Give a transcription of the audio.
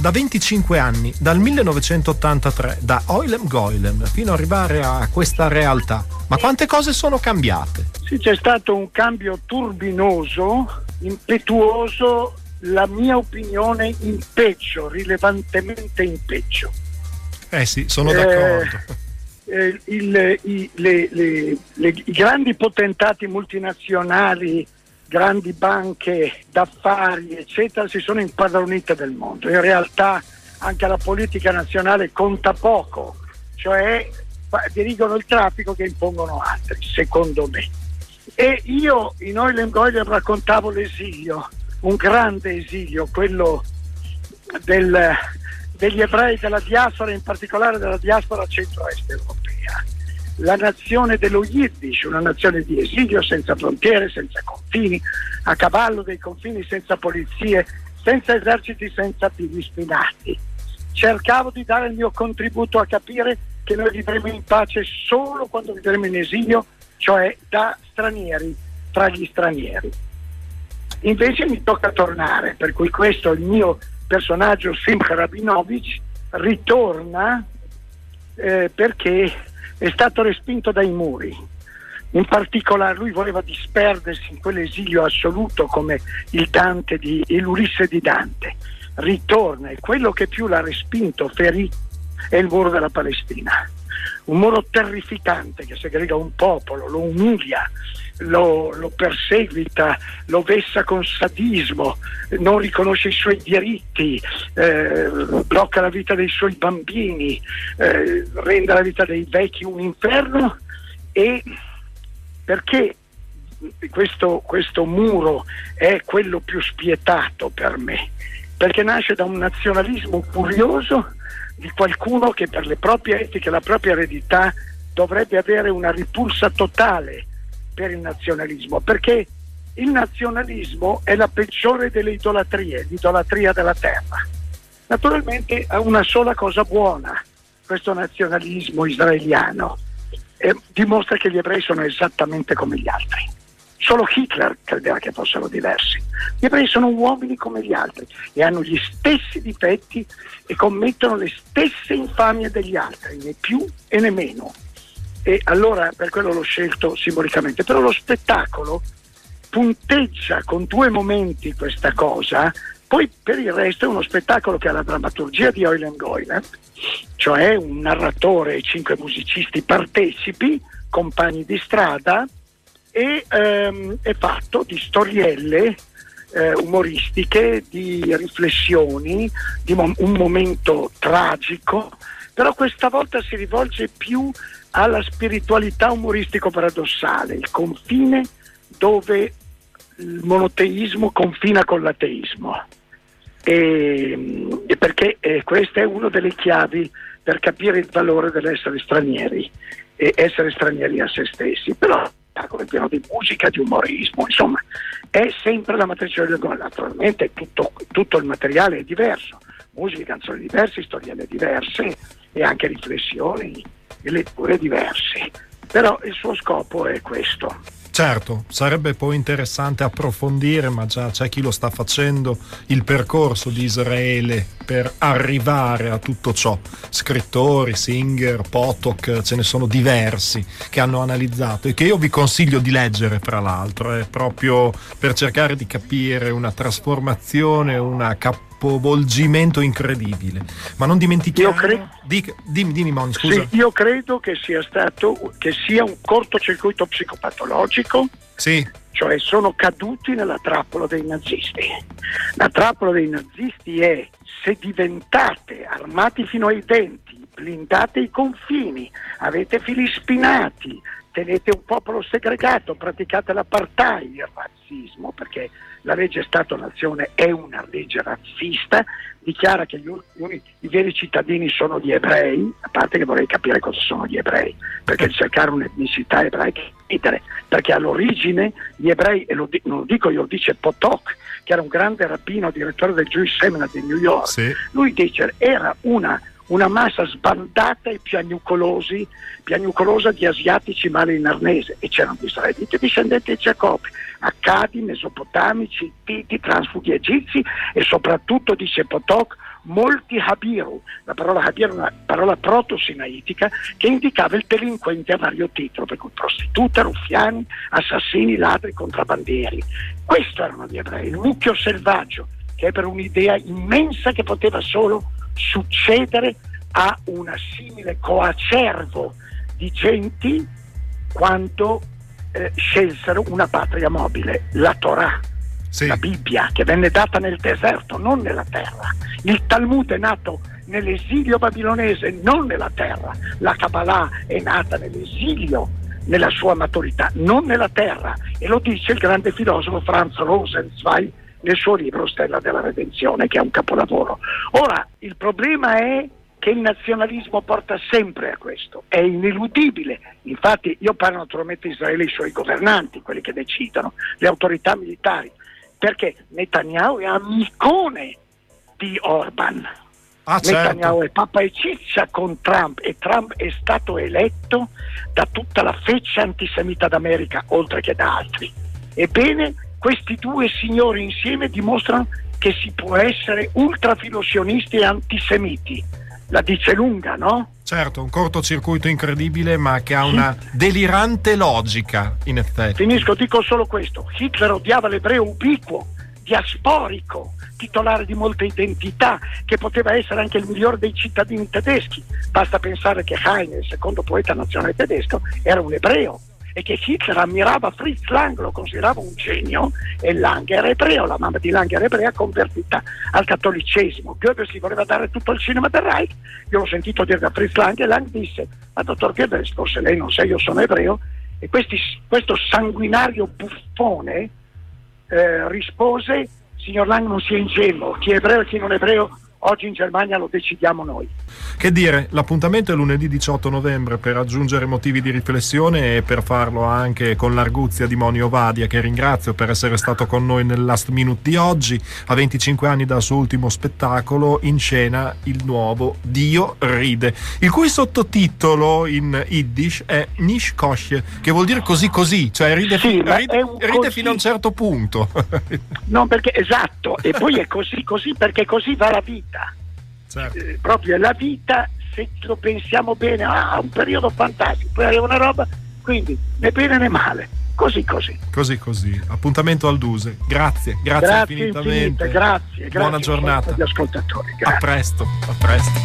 da 25 anni, dal 1983, da Oilem Goilem, fino ad arrivare a questa realtà. Ma quante cose sono cambiate? Sì, c'è stato un cambio turbinoso, impetuoso, la mia opinione in peggio, rilevantemente in peggio. Eh sì, sono d'accordo. Eh, eh, il, i, le, le, le, I grandi potentati multinazionali grandi banche d'affari, eccetera, si sono impadronite del mondo. In realtà anche la politica nazionale conta poco, cioè dirigono il traffico che impongono altri, secondo me. E io in Oilem Goilem raccontavo l'esilio, un grande esilio, quello del, degli ebrei della diaspora, in particolare della diaspora centro-est europea la nazione dello Yiddish, una nazione di esilio senza frontiere, senza confini, a cavallo dei confini, senza polizie, senza eserciti, senza figli spinati. Cercavo di dare il mio contributo a capire che noi vivremo in pace solo quando vivremo in esilio, cioè da stranieri, tra gli stranieri. Invece mi tocca tornare, per cui questo il mio personaggio Simcha Rabinovich ritorna eh, perché è stato respinto dai muri. In particolare lui voleva disperdersi in quell'esilio assoluto come il Dante di, l'Ulisse di Dante. Ritorna e quello che più l'ha respinto, ferì, è il muro della Palestina. Un muro terrificante che segrega un popolo, lo umilia, lo, lo, perseguita, lo vessa con sadismo, non riconosce i suoi diritti, eh, blocca la vita dei suoi bambini, eh, rende la vita dei vecchi un inferno e perché questo, questo muro è quello più spietato per me? Perché nasce da un nazionalismo furioso di qualcuno che per le proprie etiche la propria eredità dovrebbe avere una ripulsa totale per il nazionalismo, perché il nazionalismo è la peggiore delle idolatrie, l'idolatria della terra. Naturalmente ha una sola cosa buona, questo nazionalismo israeliano, eh, dimostra che gli ebrei sono esattamente come gli altri. Solo Hitler credeva che fossero diversi. Gli ebrei sono uomini come gli altri e hanno gli stessi difetti e commettono le stesse infamie degli altri, né più e né meno e allora per quello l'ho scelto simbolicamente. Però lo spettacolo punteggia con due momenti questa cosa, poi per il resto è uno spettacolo che ha la drammaturgia di Eulen Goyland, cioè un narratore e cinque musicisti partecipi, compagni di strada, e ehm, è fatto di storielle eh, umoristiche, di riflessioni, di mo- un momento tragico, però questa volta si rivolge più alla spiritualità umoristico-paradossale, il confine dove il monoteismo confina con l'ateismo. E, e perché eh, questa è una delle chiavi per capire il valore dell'essere stranieri e essere stranieri a se stessi. Però è pieno di musica, di umorismo, insomma, è sempre la matrice del gol. Naturalmente tutto, tutto il materiale è diverso, musiche, canzoni diverse, storielle diverse e anche riflessioni letture diverse, però il suo scopo è questo. Certo, sarebbe poi interessante approfondire, ma già c'è chi lo sta facendo, il percorso di Israele per arrivare a tutto ciò. Scrittori, singer, Potok, ce ne sono diversi che hanno analizzato e che io vi consiglio di leggere, fra l'altro, è proprio per cercare di capire una trasformazione, una capacità capovolgimento incredibile. Ma non dimentichiamo. Cre- Dic- dimmi, dimmi, Moni, scusa. Sì, io credo che sia stato che sia un cortocircuito psicopatologico. Sì. Cioè sono caduti nella trappola dei nazisti. La trappola dei nazisti è se diventate armati fino ai denti, blindate i confini, avete fili spinati, tenete un popolo segregato, praticate l'apartheid, il razzismo, perché la legge Stato-Nazione è una legge razzista, dichiara che gli, gli, i veri cittadini sono gli ebrei, a parte che vorrei capire cosa sono gli ebrei, perché cercare un'etnicità ebraica è perché all'origine gli ebrei, e lo, non lo dico io, lo dice Potok, che era un grande rabbino, direttore del Jewish Seminar di New York, sì. lui dice era una una massa sbandata e piagnucolosa di asiatici male in arnese e c'erano gli israeliti discendenti di Giacobbe, accadi, mesopotamici, titi, transfughi egizi e soprattutto, dice Potok, molti habiru, la parola habiru è una parola proto-sinaitica che indicava il delinquente a vario titolo, per cui prostitute, ruffiani, assassini, ladri, contrabbandieri. Questo erano gli ebrei, il mucchio selvaggio, che ebbe un'idea immensa che poteva solo succedere a una simile coacervo di genti quando eh, scelsero una patria mobile, la Torah, sì. la Bibbia, che venne data nel deserto, non nella terra. Il Talmud è nato nell'esilio babilonese, non nella terra. La Kabbalah è nata nell'esilio, nella sua maturità, non nella terra. E lo dice il grande filosofo Franz Rosenzweig nel suo libro Stella della Redenzione, che è un capolavoro. Ora, il problema è che il nazionalismo porta sempre a questo, è ineludibile. Infatti io parlo naturalmente di Israele e i suoi governanti, quelli che decidono, le autorità militari, perché Netanyahu è amicone di Orban. Ah, certo. Netanyahu è papà e ciccia con Trump e Trump è stato eletto da tutta la feccia antisemita d'America, oltre che da altri. Ebbene, questi due signori insieme dimostrano che si può essere ultrafilosionisti e antisemiti la dice lunga, no? Certo, un cortocircuito incredibile ma che ha una delirante logica in effetti. Finisco, dico solo questo. Hitler odiava l'ebreo ubiquo, diasporico, titolare di molte identità, che poteva essere anche il migliore dei cittadini tedeschi. Basta pensare che Heine, il secondo poeta nazionale tedesco, era un ebreo e che Hitler ammirava Fritz Lang, lo considerava un genio e Lang era ebreo, la mamma di Lang era ebrea convertita al cattolicesimo. Goebbels gli voleva dare tutto il cinema del Reich, io l'ho sentito dire da Fritz Lang e Lang disse, ma dottor Goebbels, forse lei non sa, io sono ebreo, e questi, questo sanguinario buffone eh, rispose, signor Lang non sia ingenuo, chi è ebreo e chi non è ebreo Oggi in Germania lo decidiamo noi. Che dire, l'appuntamento è lunedì 18 novembre per aggiungere motivi di riflessione e per farlo anche con l'arguzia di Monio Vadia, che ringrazio per essere stato con noi nel last minute di oggi. A 25 anni dal suo ultimo spettacolo, in scena il nuovo Dio ride, il cui sottotitolo in Yiddish è Nish Koshje, che vuol dire così così, cioè ride, sì, fi- ride, ride fino a un certo punto. no, perché esatto, e poi è così così perché così va la vita vita. Certo. Eh, proprio la vita, se lo pensiamo bene, ah, un periodo fantastico, poi arriva una roba, quindi né bene né male. Così così. Così così. Appuntamento al Duse. Grazie, grazie, grazie infinitamente. Infinite, grazie, Buona grazie giornata. Agli ascoltatori. Grazie. A presto, a presto.